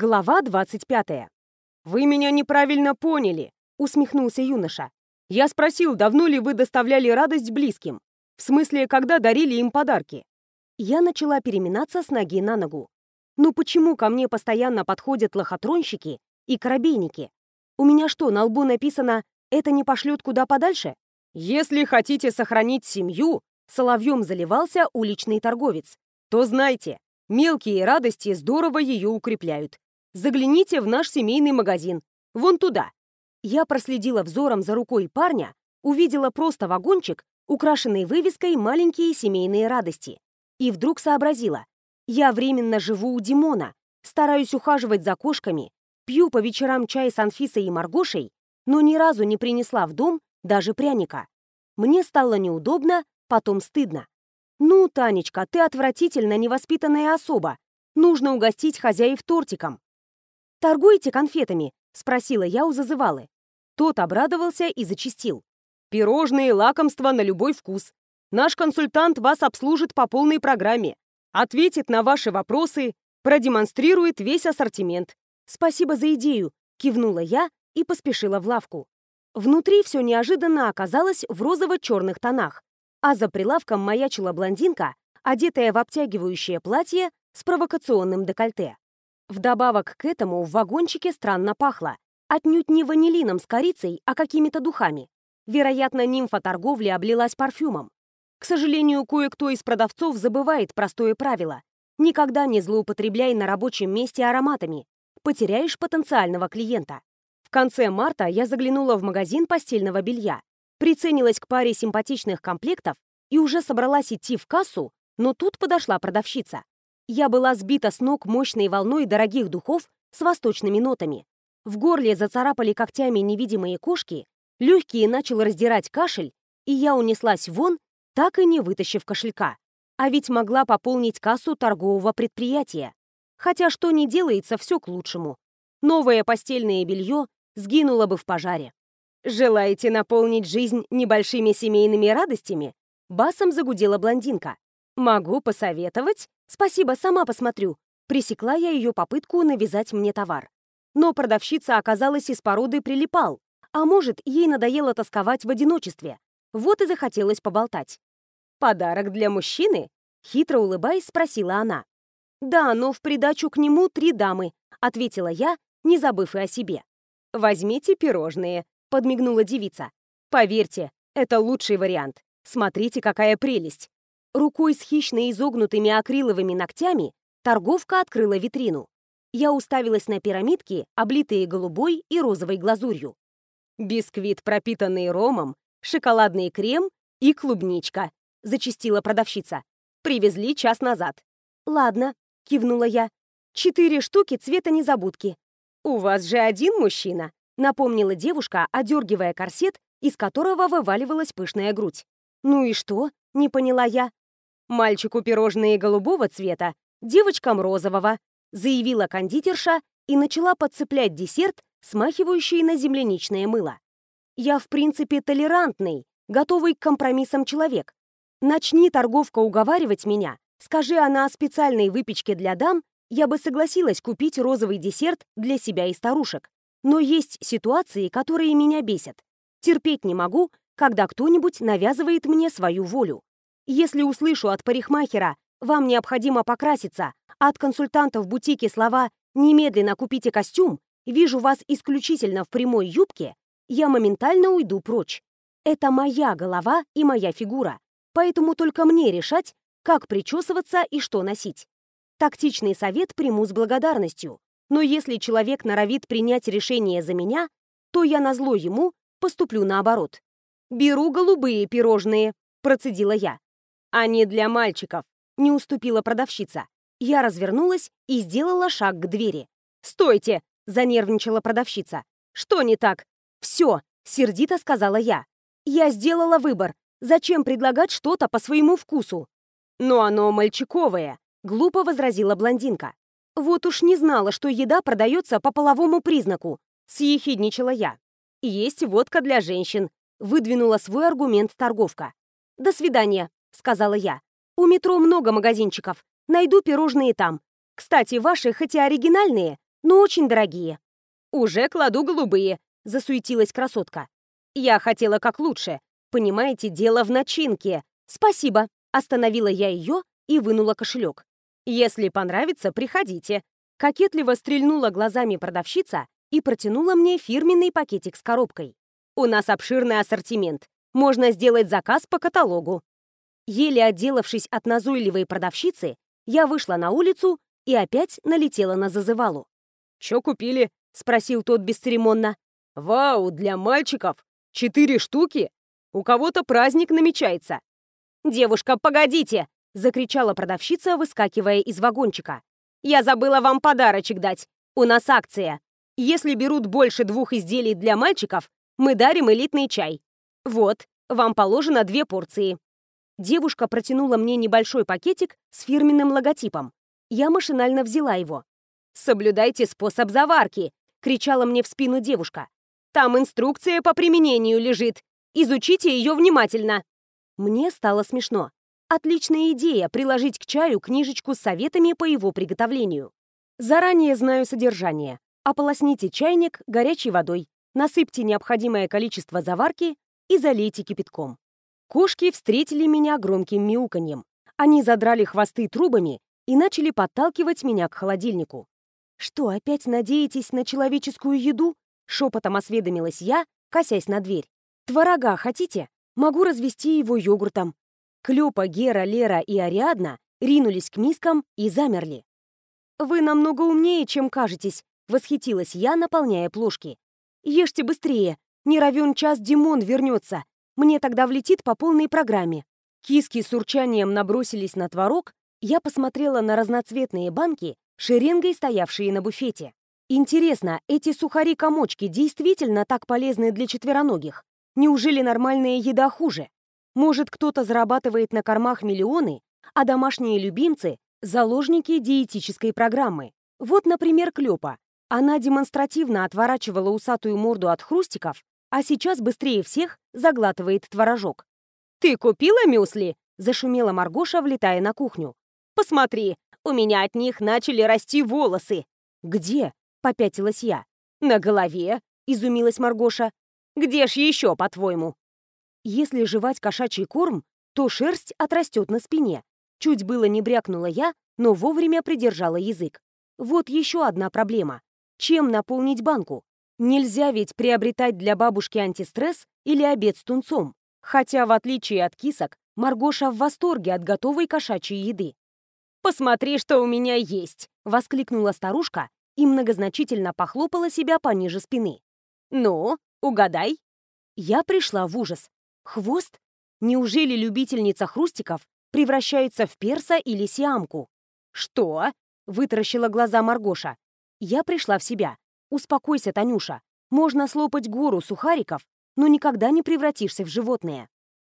Глава 25. «Вы меня неправильно поняли», — усмехнулся юноша. «Я спросил, давно ли вы доставляли радость близким? В смысле, когда дарили им подарки?» Я начала переминаться с ноги на ногу. «Ну почему ко мне постоянно подходят лохотронщики и коробейники? У меня что, на лбу написано «это не пошлют куда подальше»?» «Если хотите сохранить семью», — соловьем заливался уличный торговец, «то знайте, Мелкие радости здорово ее укрепляют. Загляните в наш семейный магазин. Вон туда. Я проследила взором за рукой парня, увидела просто вагончик, украшенный вывеской «Маленькие семейные радости». И вдруг сообразила. Я временно живу у Димона, стараюсь ухаживать за кошками, пью по вечерам чай с Анфисой и Маргошей, но ни разу не принесла в дом даже пряника. Мне стало неудобно, потом стыдно. «Ну, Танечка, ты отвратительно невоспитанная особа. Нужно угостить хозяев тортиком». «Торгуете конфетами?» — спросила я у зазывалы. Тот обрадовался и зачистил. «Пирожные, лакомства на любой вкус. Наш консультант вас обслужит по полной программе, ответит на ваши вопросы, продемонстрирует весь ассортимент. Спасибо за идею», — кивнула я и поспешила в лавку. Внутри все неожиданно оказалось в розово-черных тонах, а за прилавком маячила блондинка, одетая в обтягивающее платье с провокационным декольте. Вдобавок к этому в вагончике странно пахло. Отнюдь не ванилином с корицей, а какими-то духами. Вероятно, нимфа торговли облилась парфюмом. К сожалению, кое-кто из продавцов забывает простое правило. Никогда не злоупотребляй на рабочем месте ароматами. Потеряешь потенциального клиента. В конце марта я заглянула в магазин постельного белья Приценилась к паре симпатичных комплектов и уже собралась идти в кассу, но тут подошла продавщица. Я была сбита с ног мощной волной дорогих духов с восточными нотами. В горле зацарапали когтями невидимые кошки, легкие начал раздирать кашель, и я унеслась вон, так и не вытащив кошелька. А ведь могла пополнить кассу торгового предприятия. Хотя что не делается, все к лучшему. Новое постельное белье сгинуло бы в пожаре. «Желаете наполнить жизнь небольшими семейными радостями?» Басом загудела блондинка. «Могу посоветовать?» «Спасибо, сама посмотрю». Пресекла я ее попытку навязать мне товар. Но продавщица оказалась из породы прилипал, а может, ей надоело тосковать в одиночестве. Вот и захотелось поболтать. «Подарок для мужчины?» Хитро улыбаясь, спросила она. «Да, но в придачу к нему три дамы», — ответила я, не забыв и о себе. «Возьмите пирожные», — подмигнула девица. «Поверьте, это лучший вариант. Смотрите, какая прелесть!» Рукой с хищно изогнутыми акриловыми ногтями торговка открыла витрину. Я уставилась на пирамидки, облитые голубой и розовой глазурью. «Бисквит, пропитанный ромом, шоколадный крем и клубничка», — зачастила продавщица. «Привезли час назад». «Ладно», — кивнула я. «Четыре штуки цвета незабудки». «У вас же один мужчина», напомнила девушка, одергивая корсет, из которого вываливалась пышная грудь. «Ну и что?» — не поняла я. «Мальчику пирожные голубого цвета, девочкам розового», — заявила кондитерша и начала подцеплять десерт, смахивающий на земляничное мыло. «Я, в принципе, толерантный, готовый к компромиссам человек. Начни торговка уговаривать меня, скажи она о специальной выпечке для дам, я бы согласилась купить розовый десерт для себя и старушек. Но есть ситуации, которые меня бесят. Терпеть не могу, когда кто-нибудь навязывает мне свою волю. Если услышу от парикмахера «вам необходимо покраситься», от консультанта в бутике слова «немедленно купите костюм», вижу вас исключительно в прямой юбке, я моментально уйду прочь. Это моя голова и моя фигура, поэтому только мне решать, как причесываться и что носить. Тактичный совет приму с благодарностью, но если человек норовит принять решение за меня, то я назло ему поступлю наоборот. «Беру голубые пирожные», — процедила я. «Они для мальчиков», — не уступила продавщица. Я развернулась и сделала шаг к двери. «Стойте!» — занервничала продавщица. «Что не так?» «Все!» — сердито сказала я. «Я сделала выбор. Зачем предлагать что-то по своему вкусу?» «Но оно мальчиковое», — глупо возразила блондинка. «Вот уж не знала, что еда продается по половому признаку», — съехидничала я. «Есть водка для женщин», — выдвинула свой аргумент торговка. «До свидания», — сказала я. «У метро много магазинчиков. Найду пирожные там. Кстати, ваши хоть и оригинальные, но очень дорогие». «Уже кладу голубые», — засуетилась красотка. «Я хотела как лучше. Понимаете, дело в начинке. Спасибо». Остановила я ее и вынула кошелек. «Если понравится, приходите». Кокетливо стрельнула глазами продавщица и протянула мне фирменный пакетик с коробкой. «У нас обширный ассортимент. Можно сделать заказ по каталогу». Еле отделавшись от назойливой продавщицы, я вышла на улицу и опять налетела на зазывалу. «Чё купили?» — спросил тот бесцеремонно. «Вау, для мальчиков! Четыре штуки? У кого-то праздник намечается!» «Девушка, погодите!» — закричала продавщица, выскакивая из вагончика. «Я забыла вам подарочек дать. У нас акция. Если берут больше двух изделий для мальчиков, мы дарим элитный чай. Вот, вам положено две порции. Девушка протянула мне небольшой пакетик с фирменным логотипом. Я машинально взяла его. «Соблюдайте способ заварки!» — кричала мне в спину девушка. «Там инструкция по применению лежит. Изучите ее внимательно!» Мне стало смешно. Отличная идея приложить к чаю книжечку с советами по его приготовлению. Заранее знаю содержание. Ополосните чайник горячей водой, насыпьте необходимое количество заварки и залейте кипятком. Кошки встретили меня громким мяуканьем. Они задрали хвосты трубами и начали подталкивать меня к холодильнику. «Что, опять надеетесь на человеческую еду?» — шепотом осведомилась я, косясь на дверь. «Творога хотите? Могу развести его йогуртом». Клёпа, Гера, Лера и Ариадна ринулись к мискам и замерли. «Вы намного умнее, чем кажетесь», — восхитилась я, наполняя плошки. «Ешьте быстрее, не равен час Димон вернется, мне тогда влетит по полной программе. Киски с урчанием набросились на творог, я посмотрела на разноцветные банки, шеренгой стоявшие на буфете. Интересно, эти сухари-комочки действительно так полезны для четвероногих? Неужели нормальная еда хуже? Может, кто-то зарабатывает на кормах миллионы, а домашние любимцы – заложники диетической программы? Вот, например, Клёпа. Она демонстративно отворачивала усатую морду от хрустиков, а сейчас быстрее всех заглатывает творожок. «Ты купила мюсли?» — зашумела Маргоша, влетая на кухню. «Посмотри, у меня от них начали расти волосы». «Где?» — попятилась я. «На голове», — изумилась Маргоша. «Где ж еще, по-твоему?» Если жевать кошачий корм, то шерсть отрастет на спине. Чуть было не брякнула я, но вовремя придержала язык. Вот еще одна проблема. Чем наполнить банку? Нельзя ведь приобретать для бабушки антистресс или обед с тунцом. Хотя, в отличие от кисок, Маргоша в восторге от готовой кошачьей еды. «Посмотри, что у меня есть!» — воскликнула старушка и многозначительно похлопала себя пониже спины. «Ну, угадай!» Я пришла в ужас. Хвост? Неужели любительница хрустиков превращается в перса или сиамку? «Что?» — вытаращила глаза Маргоша. Я пришла в себя. Успокойся, Танюша. Можно слопать гору сухариков, но никогда не превратишься в животное.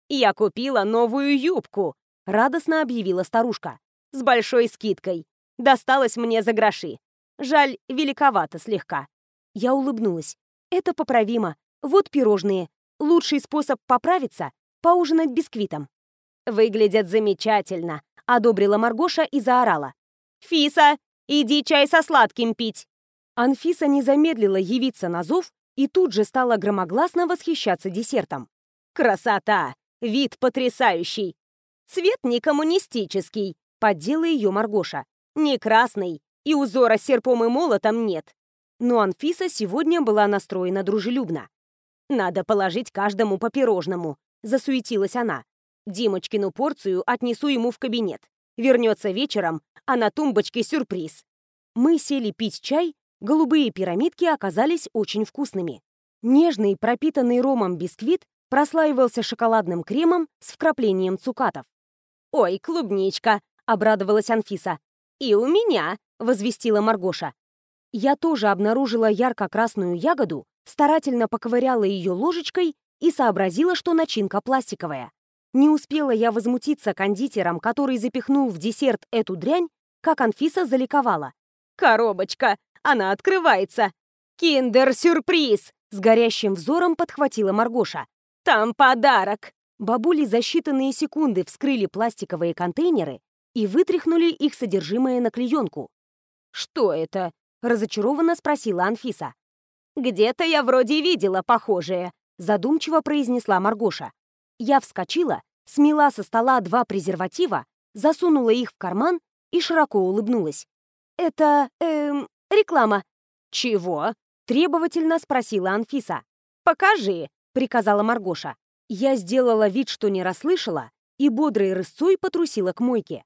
«Я купила новую юбку», — радостно объявила старушка. «С большой скидкой. Досталось мне за гроши. Жаль, великовато слегка». Я улыбнулась. «Это поправимо. Вот пирожные. Лучший способ поправиться — поужинать бисквитом». «Выглядят замечательно», — одобрила Маргоша и заорала. «Фиса, иди чай со сладким пить!» Анфиса не замедлила явиться на зов и тут же стала громогласно восхищаться десертом. «Красота! Вид потрясающий! Цвет не коммунистический!» — поддела ее Маргоша. «Не красный, и узора серпом и молотом нет». Но Анфиса сегодня была настроена дружелюбно. «Надо положить каждому по пирожному», — засуетилась она. «Димочкину порцию отнесу ему в кабинет. Вернется вечером, а на тумбочке сюрприз». Мы сели пить чай, Голубые пирамидки оказались очень вкусными. Нежный, пропитанный ромом бисквит прослаивался шоколадным кремом с вкраплением цукатов. «Ой, клубничка!» — обрадовалась Анфиса. «И у меня!» — возвестила Маргоша. Я тоже обнаружила ярко-красную ягоду, старательно поковыряла ее ложечкой и сообразила, что начинка пластиковая. Не успела я возмутиться кондитером, который запихнул в десерт эту дрянь, как Анфиса заликовала. «Коробочка! Она открывается. «Киндер-сюрприз!» — с горящим взором подхватила Маргоша. «Там подарок!» Бабули за считанные секунды вскрыли пластиковые контейнеры и вытряхнули их содержимое на клеенку. «Что это?» разочарованно спросила Анфиса. «Где-то я вроде видела похожее», — задумчиво произнесла Маргоша. Я вскочила, смела со стола два презерватива, засунула их в карман и широко улыбнулась. «Это, эм, реклама». «Чего?» — требовательно спросила Анфиса. «Покажи», — приказала Маргоша. Я сделала вид, что не расслышала, и бодрой рысцой потрусила к мойке.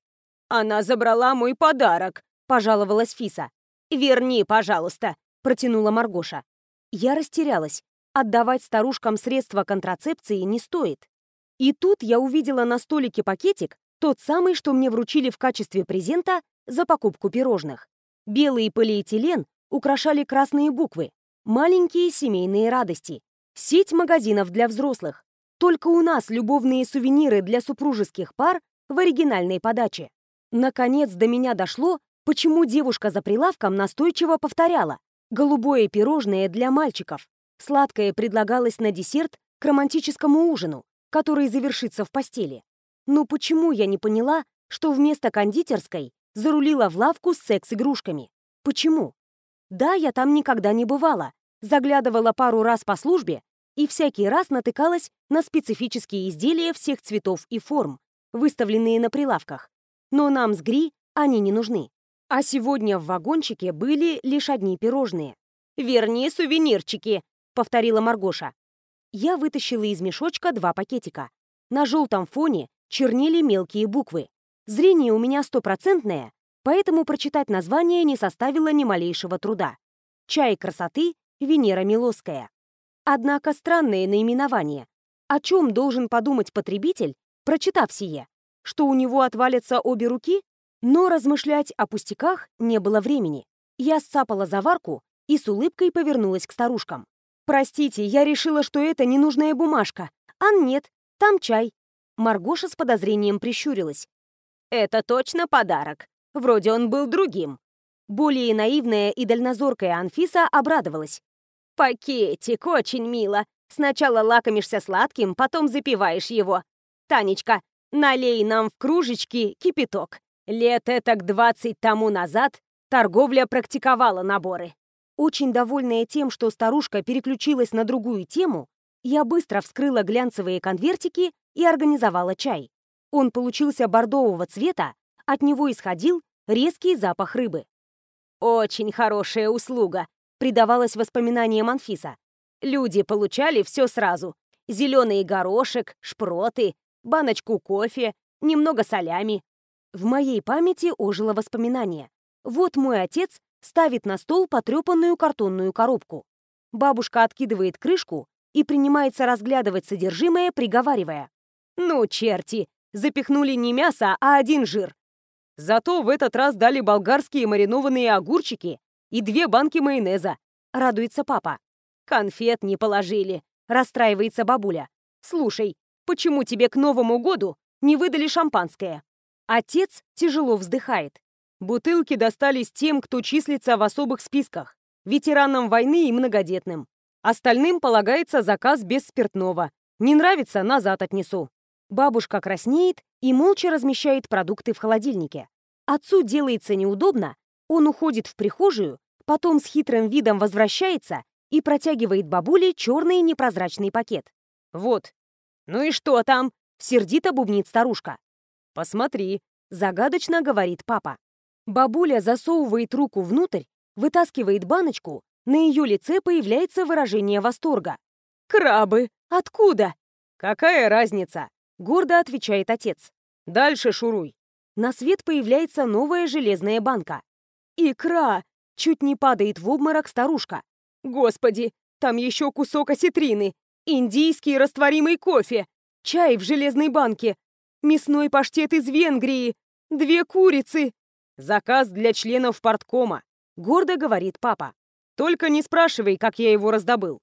«Она забрала мой подарок», — пожаловалась Фиса. «Верни, пожалуйста», — протянула Маргоша. Я растерялась. Отдавать старушкам средства контрацепции не стоит. И тут я увидела на столике пакетик, тот самый, что мне вручили в качестве презента за покупку пирожных. Белый полиэтилен украшали красные буквы. Маленькие семейные радости. Сеть магазинов для взрослых. Только у нас любовные сувениры для супружеских пар в оригинальной подаче. Наконец до меня дошло, почему девушка за прилавком настойчиво повторяла. Голубое пирожное для мальчиков. Сладкое предлагалось на десерт к романтическому ужину, который завершится в постели. Но почему я не поняла, что вместо кондитерской зарулила в лавку с секс-игрушками? Почему? Да, я там никогда не бывала. Заглядывала пару раз по службе и всякий раз натыкалась на специфические изделия всех цветов и форм, выставленные на прилавках. Но нам с Гри они не нужны. А сегодня в вагончике были лишь одни пирожные. «Верни сувенирчики», — повторила Маргоша. Я вытащила из мешочка два пакетика. На желтом фоне чернели мелкие буквы. Зрение у меня стопроцентное, поэтому прочитать название не составило ни малейшего труда. «Чай красоты» Венера Милосская. Однако странное наименование. О чем должен подумать потребитель, прочитав сие? Что у него отвалятся обе руки? Но размышлять о пустяках не было времени. Я сцапала заварку и с улыбкой повернулась к старушкам. «Простите, я решила, что это ненужная бумажка. А нет, там чай». Маргоша с подозрением прищурилась. «Это точно подарок. Вроде он был другим». Более наивная и дальнозоркая Анфиса обрадовалась. «Пакетик, очень мило. Сначала лакомишься сладким, потом запиваешь его. Танечка, налей нам в кружечки кипяток. Лет этак двадцать тому назад торговля практиковала наборы. Очень довольная тем, что старушка переключилась на другую тему, я быстро вскрыла глянцевые конвертики и организовала чай. Он получился бордового цвета, от него исходил резкий запах рыбы. «Очень хорошая услуга», — предавалась воспоминаниям Анфиса. «Люди получали все сразу. Зеленый горошек, шпроты, баночку кофе, немного солями. В моей памяти ожило воспоминание. Вот мой отец ставит на стол потрепанную картонную коробку. Бабушка откидывает крышку и принимается разглядывать содержимое, приговаривая. «Ну, черти, запихнули не мясо, а один жир. Зато в этот раз дали болгарские маринованные огурчики и две банки майонеза», — радуется папа. «Конфет не положили», — расстраивается бабуля. «Слушай, почему тебе к Новому году не выдали шампанское?» Отец тяжело вздыхает. Бутылки достались тем, кто числится в особых списках, ветеранам войны и многодетным. Остальным полагается заказ без спиртного. Не нравится, назад отнесу. Бабушка краснеет и молча размещает продукты в холодильнике. Отцу делается неудобно, он уходит в прихожую, потом с хитрым видом возвращается и протягивает бабуле черный непрозрачный пакет. «Вот». «Ну и что там?» — сердито бубнит старушка. «Посмотри», — загадочно говорит папа. Бабуля засовывает руку внутрь, вытаскивает баночку, на ее лице появляется выражение восторга. «Крабы! Откуда?» «Какая разница?» — гордо отвечает отец. «Дальше шуруй». На свет появляется новая железная банка. «Икра!» — чуть не падает в обморок старушка. «Господи, там еще кусок осетрины, индийский растворимый кофе, чай в железной банке, мясной паштет из Венгрии, две курицы. Заказ для членов порткома, гордо говорит папа. Только не спрашивай, как я его раздобыл.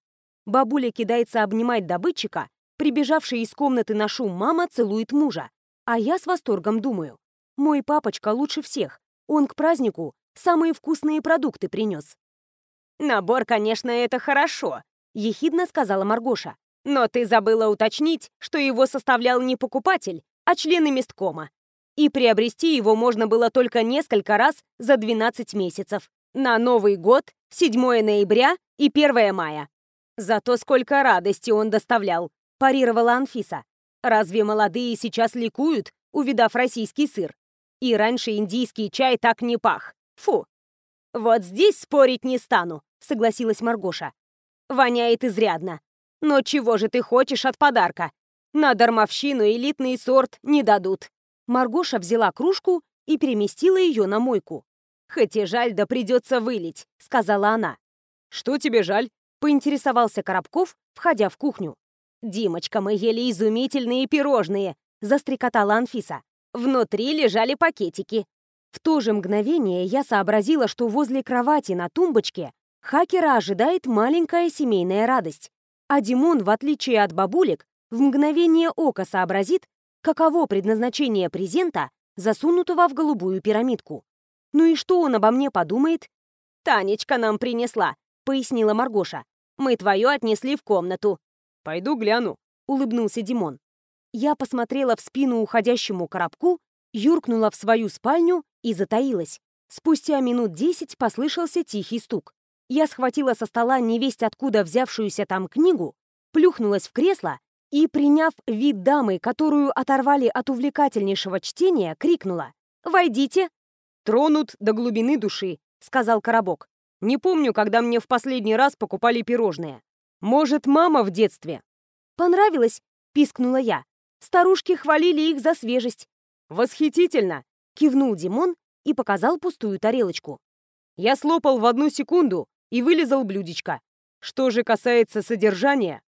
Бабуля кидается обнимать добытчика, прибежавшая из комнаты на шум мама целует мужа. А я с восторгом думаю. Мой папочка лучше всех. Он к празднику самые вкусные продукты принес. «Набор, конечно, это хорошо», — ехидно сказала Маргоша. «Но ты забыла уточнить, что его составлял не покупатель, а члены месткома. И приобрести его можно было только несколько раз за 12 месяцев. На Новый год, 7 ноября и 1 мая. Зато сколько радости он доставлял, парировала Анфиса. Разве молодые сейчас ликуют, увидав российский сыр? И раньше индийский чай так не пах. Фу. Вот здесь спорить не стану, согласилась Маргоша. Воняет изрядно. Но чего же ты хочешь от подарка? На дармовщину элитный сорт не дадут. Маргоша взяла кружку и переместила ее на мойку. «Хоть и жаль, да придется вылить», — сказала она. «Что тебе жаль?» — поинтересовался Коробков, входя в кухню. «Димочка, мы ели изумительные пирожные», — застрекотала Анфиса. Внутри лежали пакетики. В то же мгновение я сообразила, что возле кровати на тумбочке хакера ожидает маленькая семейная радость. А Димон, в отличие от бабулек, в мгновение ока сообразит, каково предназначение презента, засунутого в голубую пирамидку. Ну и что он обо мне подумает? «Танечка нам принесла», — пояснила Маргоша. «Мы твою отнесли в комнату». «Пойду гляну», — улыбнулся Димон. Я посмотрела в спину уходящему коробку, юркнула в свою спальню и затаилась. Спустя минут десять послышался тихий стук. Я схватила со стола невесть откуда взявшуюся там книгу, плюхнулась в кресло и, приняв вид дамы, которую оторвали от увлекательнейшего чтения, крикнула «Войдите!» «Тронут до глубины души», — сказал Коробок. «Не помню, когда мне в последний раз покупали пирожные. Может, мама в детстве?» «Понравилось?» — пискнула я. Старушки хвалили их за свежесть. «Восхитительно!» — кивнул Димон и показал пустую тарелочку. Я слопал в одну секунду и вылезал блюдечко. Что же касается содержания...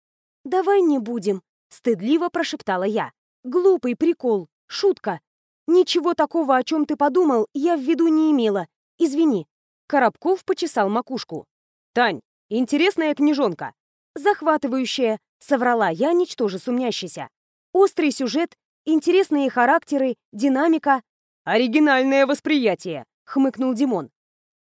«Давай не будем», — стыдливо прошептала я. «Глупый прикол, шутка. Ничего такого, о чем ты подумал, я в виду не имела. Извини». Коробков почесал макушку. «Тань, интересная книжонка». «Захватывающая», — соврала я, ничтоже сумнящийся. Острый сюжет, интересные характеры, динамика. «Оригинальное восприятие», — хмыкнул Димон.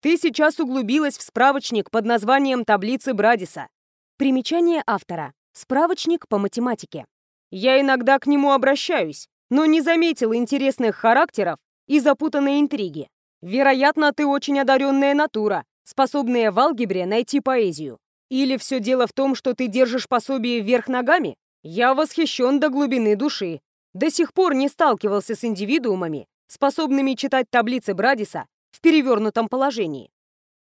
«Ты сейчас углубилась в справочник под названием «Таблицы Брадиса». Примечание автора. Справочник по математике. Я иногда к нему обращаюсь, но не заметил интересных характеров и запутанной интриги. Вероятно, ты очень одаренная натура, способная в алгебре найти поэзию. Или все дело в том, что ты держишь пособие вверх ногами? Я восхищен до глубины души. До сих пор не сталкивался с индивидуумами, способными читать таблицы Брадиса в перевернутом положении.